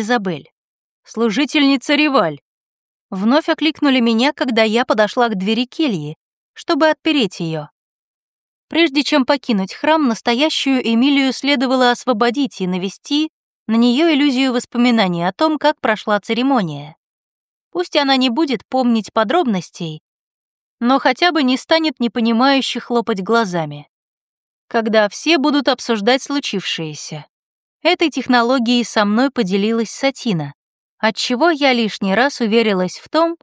Изабель. Служительница Реваль. Вновь окликнули меня, когда я подошла к двери кельи, чтобы отпереть ее. Прежде чем покинуть храм, настоящую Эмилию следовало освободить и навести на нее иллюзию воспоминаний о том, как прошла церемония. Пусть она не будет помнить подробностей, но хотя бы не станет непонимающе хлопать глазами. Когда все будут обсуждать случившееся. Этой технологией со мной поделилась Сатина, отчего я лишний раз уверилась в том,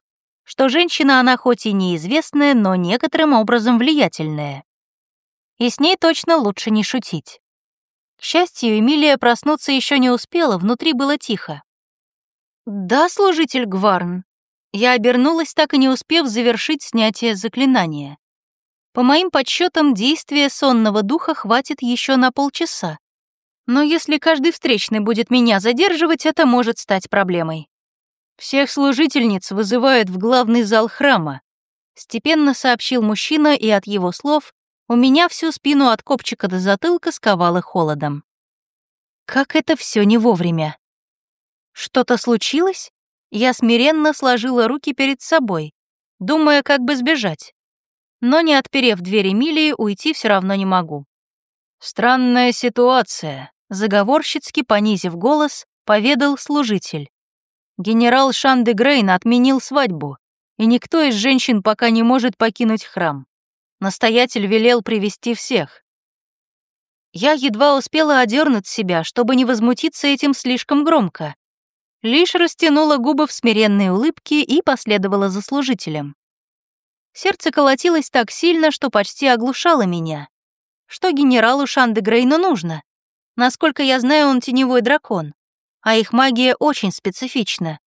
что женщина она хоть и неизвестная, но некоторым образом влиятельная. И с ней точно лучше не шутить. К счастью, Эмилия проснуться еще не успела, внутри было тихо. «Да, служитель Гварн». Я обернулась, так и не успев завершить снятие заклинания. По моим подсчетам, действия сонного духа хватит еще на полчаса. Но если каждый встречный будет меня задерживать, это может стать проблемой. Всех служительниц вызывают в главный зал храма, степенно сообщил мужчина, и от его слов у меня всю спину от копчика до затылка сковало холодом. Как это все не вовремя. Что-то случилось? Я смиренно сложила руки перед собой, думая, как бы сбежать. Но не отперев дверь Эмилии, уйти все равно не могу. Странная ситуация, Заговорщицки, понизив голос, поведал служитель. Генерал Шанде Грейн отменил свадьбу, и никто из женщин пока не может покинуть храм. Настоятель велел привести всех. Я едва успела одернуть себя, чтобы не возмутиться этим слишком громко. Лишь растянула губы в смиренной улыбке и последовала за служителем. Сердце колотилось так сильно, что почти оглушало меня. Что генералу Шанде Грейну нужно? Насколько я знаю, он теневой дракон, а их магия очень специфична,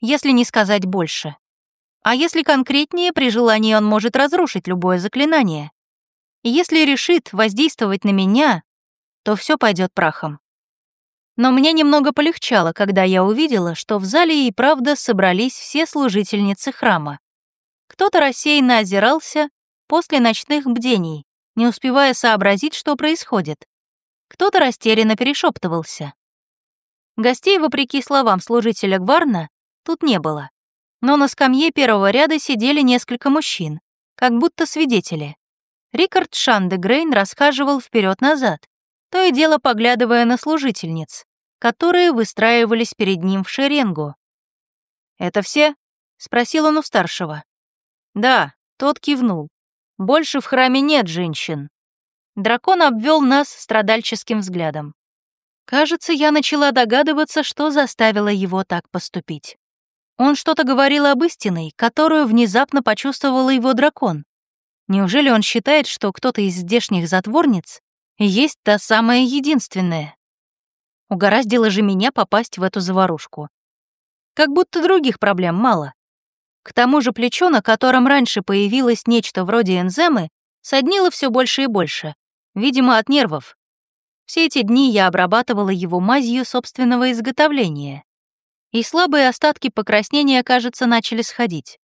если не сказать больше. А если конкретнее, при желании он может разрушить любое заклинание. Если решит воздействовать на меня, то все пойдет прахом. Но мне немного полегчало, когда я увидела, что в зале и правда собрались все служительницы храма. Кто-то рассеянно озирался после ночных бдений, не успевая сообразить, что происходит. Кто-то растерянно перешептывался. Гостей, вопреки словам служителя Гварна, тут не было. Но на скамье первого ряда сидели несколько мужчин, как будто свидетели. Рикард Шандегрейн расхаживал вперед назад то и дело поглядывая на служительниц, которые выстраивались перед ним в шеренгу. «Это все?» — спросил он у старшего. «Да», — тот кивнул. «Больше в храме нет женщин». Дракон обвел нас страдальческим взглядом. Кажется, я начала догадываться, что заставило его так поступить. Он что-то говорил об истиной, которую внезапно почувствовал его дракон. Неужели он считает, что кто-то из здешних затворниц есть та самая единственная? Угораздило же меня попасть в эту заварушку. Как будто других проблем мало. К тому же плечо, на котором раньше появилось нечто вроде энземы, соднило все больше и больше. Видимо, от нервов. Все эти дни я обрабатывала его мазью собственного изготовления. И слабые остатки покраснения, кажется, начали сходить.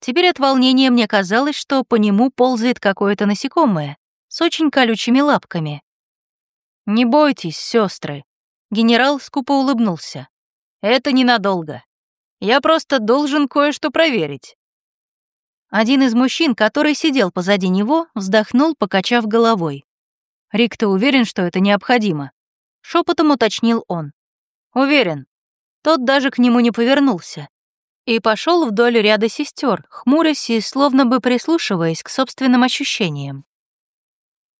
Теперь от волнения мне казалось, что по нему ползает какое-то насекомое с очень колючими лапками. «Не бойтесь, сестры. Генерал скупо улыбнулся. «Это ненадолго. Я просто должен кое-что проверить. Один из мужчин, который сидел позади него, вздохнул, покачав головой. «Рик, ты уверен, что это необходимо?» Шепотом уточнил он. «Уверен». Тот даже к нему не повернулся. И пошел вдоль ряда сестер, хмурясь и словно бы прислушиваясь к собственным ощущениям.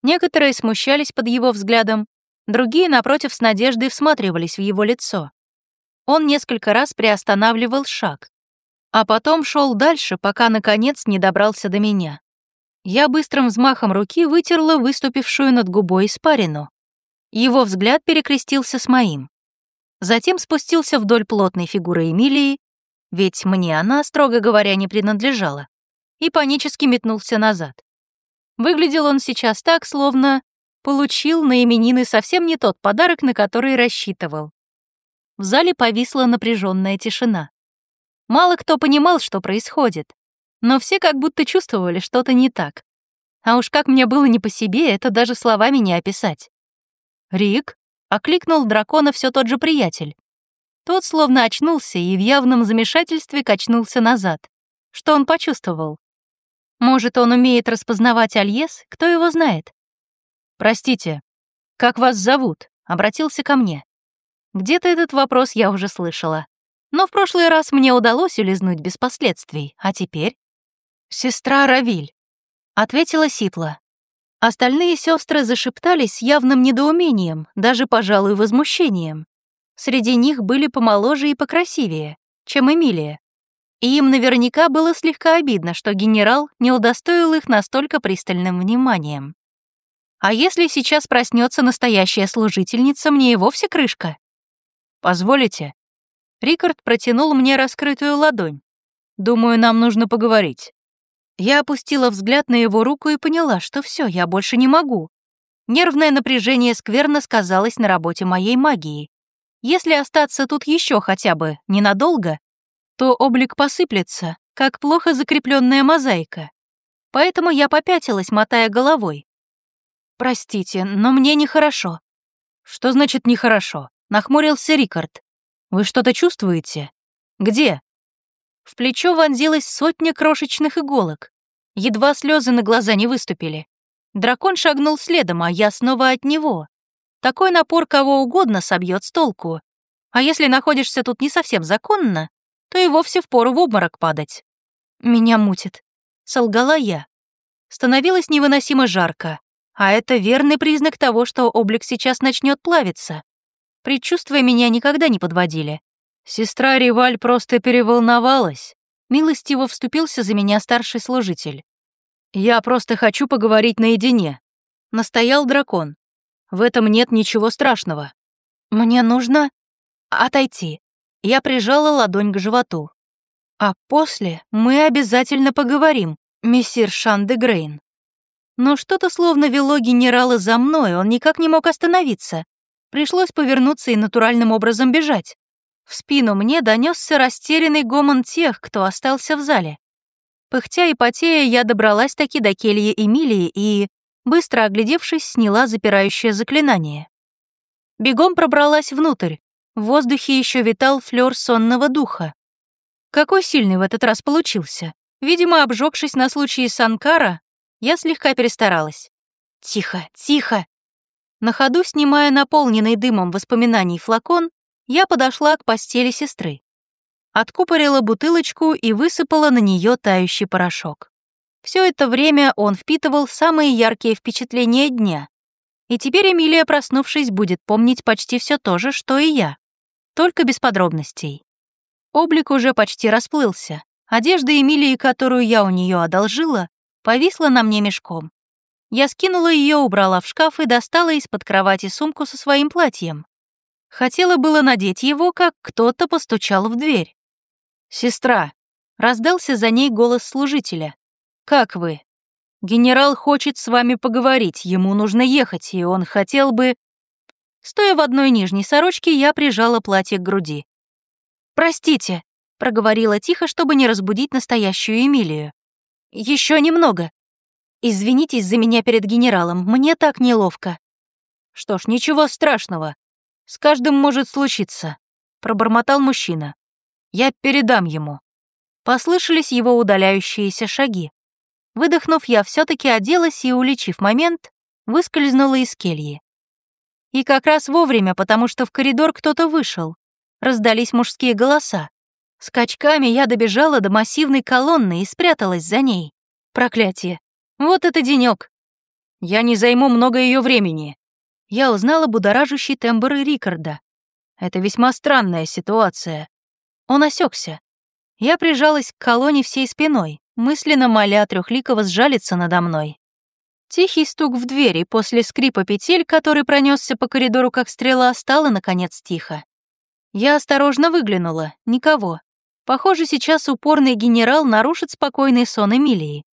Некоторые смущались под его взглядом, другие, напротив, с надеждой всматривались в его лицо. Он несколько раз приостанавливал шаг, а потом шел дальше, пока, наконец, не добрался до меня. Я быстрым взмахом руки вытерла выступившую над губой испарину. Его взгляд перекрестился с моим. Затем спустился вдоль плотной фигуры Эмилии, ведь мне она, строго говоря, не принадлежала, и панически метнулся назад. Выглядел он сейчас так, словно получил на именины совсем не тот подарок, на который рассчитывал. В зале повисла напряженная тишина. Мало кто понимал, что происходит, но все как будто чувствовали что-то не так. А уж как мне было не по себе, это даже словами не описать. «Рик?» — окликнул дракона все тот же приятель. Тот словно очнулся и в явном замешательстве качнулся назад. Что он почувствовал? Может, он умеет распознавать Альес, кто его знает? «Простите, как вас зовут?» — обратился ко мне. Где-то этот вопрос я уже слышала. Но в прошлый раз мне удалось улизнуть без последствий, а теперь... «Сестра Равиль», — ответила Сипла. Остальные сестры зашептались с явным недоумением, даже, пожалуй, возмущением. Среди них были помоложе и покрасивее, чем Эмилия. И им наверняка было слегка обидно, что генерал не удостоил их настолько пристальным вниманием. А если сейчас проснется настоящая служительница, мне и вовсе крышка. Позволите? Рикард протянул мне раскрытую ладонь. Думаю, нам нужно поговорить. Я опустила взгляд на его руку и поняла, что все, я больше не могу. Нервное напряжение скверно сказалось на работе моей магии. Если остаться тут еще хотя бы ненадолго, то облик посыплется, как плохо закрепленная мозаика. Поэтому я попятилась, мотая головой. «Простите, но мне нехорошо». «Что значит нехорошо?» — нахмурился Рикард. «Вы что-то чувствуете? Где?» В плечо вонзилась сотня крошечных иголок. Едва слезы на глаза не выступили. Дракон шагнул следом, а я снова от него. Такой напор кого угодно собьет с толку. А если находишься тут не совсем законно, то и вовсе впору в обморок падать. Меня мутит. Солгала я. Становилось невыносимо жарко, а это верный признак того, что облик сейчас начнет плавиться. Предчувствия меня никогда не подводили. Сестра Риваль просто переволновалась. Милостиво вступился за меня старший служитель. «Я просто хочу поговорить наедине», — настоял дракон. «В этом нет ничего страшного. Мне нужно отойти». Я прижала ладонь к животу. «А после мы обязательно поговорим, мессир Шан де Грейн». Но что-то словно вело генерала за мной, он никак не мог остановиться. Пришлось повернуться и натуральным образом бежать. В спину мне донесся растерянный гомон тех, кто остался в зале. Пыхтя и потея, я добралась таки до кельи Эмилии и, быстро оглядевшись, сняла запирающее заклинание. Бегом пробралась внутрь. В воздухе еще витал флёр сонного духа. Какой сильный в этот раз получился. Видимо, обжегшись на случай Санкара, я слегка перестаралась. Тихо, тихо. На ходу, снимая наполненный дымом воспоминаний флакон, я подошла к постели сестры. Откупорила бутылочку и высыпала на нее тающий порошок. Все это время он впитывал самые яркие впечатления дня. И теперь Эмилия, проснувшись, будет помнить почти все то же, что и я. Только без подробностей. Облик уже почти расплылся. Одежда Эмилии, которую я у нее одолжила, повисла на мне мешком. Я скинула ее, убрала в шкаф и достала из-под кровати сумку со своим платьем. Хотела было надеть его, как кто-то постучал в дверь. «Сестра!» — раздался за ней голос служителя. «Как вы?» «Генерал хочет с вами поговорить, ему нужно ехать, и он хотел бы...» Стоя в одной нижней сорочке, я прижала платье к груди. «Простите», — проговорила тихо, чтобы не разбудить настоящую Эмилию. Еще немного. Извинитесь за меня перед генералом, мне так неловко». «Что ж, ничего страшного. С каждым может случиться», — пробормотал мужчина. «Я передам ему». Послышались его удаляющиеся шаги. Выдохнув, я все таки оделась и, уличив момент, выскользнула из кельи. И как раз вовремя, потому что в коридор кто-то вышел. Раздались мужские голоса. Скачками я добежала до массивной колонны и спряталась за ней. Проклятие. Вот это денек. Я не займу много ее времени. Я узнала будоражащий тембр Рикарда. Это весьма странная ситуация. Он осекся. Я прижалась к колонне всей спиной, мысленно моля Трехликова сжалиться надо мной. Тихий стук в дверь, и после скрипа петель, который пронесся по коридору как стрела, стало, наконец, тихо. Я осторожно выглянула. Никого. Похоже, сейчас упорный генерал нарушит спокойный сон Эмилии.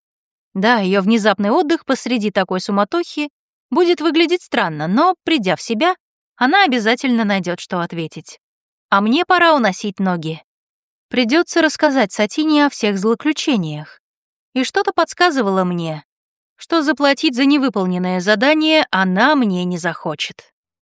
Да, ее внезапный отдых посреди такой суматохи будет выглядеть странно, но, придя в себя, она обязательно найдет, что ответить. А мне пора уносить ноги. Придется рассказать Сатине о всех злоключениях. И что-то подсказывало мне, что заплатить за невыполненное задание она мне не захочет.